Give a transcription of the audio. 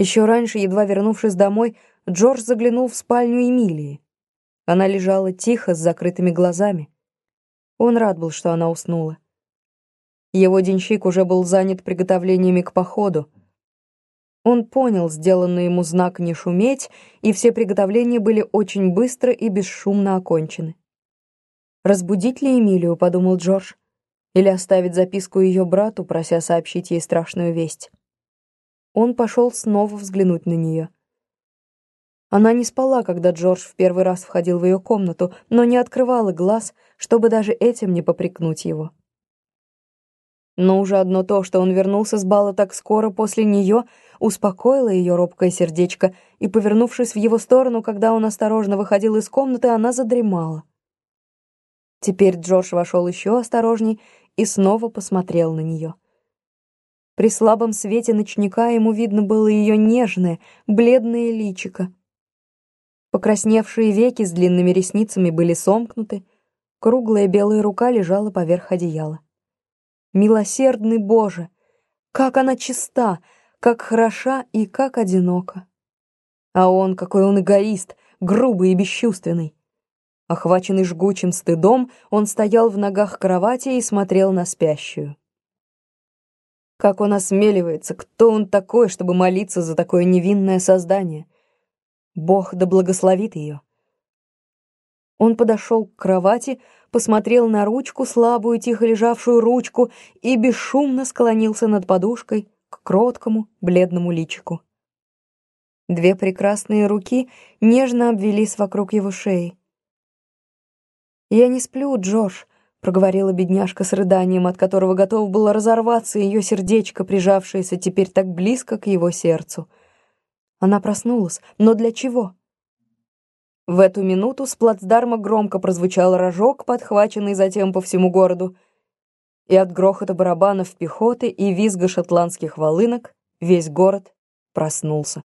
Еще раньше, едва вернувшись домой, Джордж заглянул в спальню Эмилии. Она лежала тихо, с закрытыми глазами. Он рад был, что она уснула. Его денщик уже был занят приготовлениями к походу. Он понял сделанный ему знак «не шуметь», и все приготовления были очень быстро и бесшумно окончены. «Разбудить ли Эмилию?» — подумал Джордж. «Или оставить записку ее брату, прося сообщить ей страшную весть?» Он пошел снова взглянуть на нее. Она не спала, когда Джордж в первый раз входил в ее комнату, но не открывала глаз, чтобы даже этим не попрекнуть его. Но уже одно то, что он вернулся с бала так скоро после нее, успокоило ее робкое сердечко, и, повернувшись в его сторону, когда он осторожно выходил из комнаты, она задремала. Теперь Джордж вошел еще осторожней и снова посмотрел на нее. При слабом свете ночника ему видно было ее нежное, бледное личико. Покрасневшие веки с длинными ресницами были сомкнуты, круглая белая рука лежала поверх одеяла. Милосердный Боже! Как она чиста, как хороша и как одинока. А он, какой он эгоист, грубый и бесчувственный. Охваченный жгучим стыдом, он стоял в ногах кровати и смотрел на спящую. Как он осмеливается, кто он такой, чтобы молиться за такое невинное создание? Бог да благословит ее. Он подошел к кровати, посмотрел на ручку, слабую, тихо лежавшую ручку, и бесшумно склонился над подушкой к кроткому, бледному личику. Две прекрасные руки нежно обвелись вокруг его шеи. «Я не сплю, Джош», — проговорила бедняжка с рыданием, от которого готов было разорваться ее сердечко, прижавшееся теперь так близко к его сердцу. Она проснулась, но для чего? В эту минуту с плацдарма громко прозвучал рожок, подхваченный затем по всему городу, и от грохота барабанов пехоты и визга шотландских волынок весь город проснулся.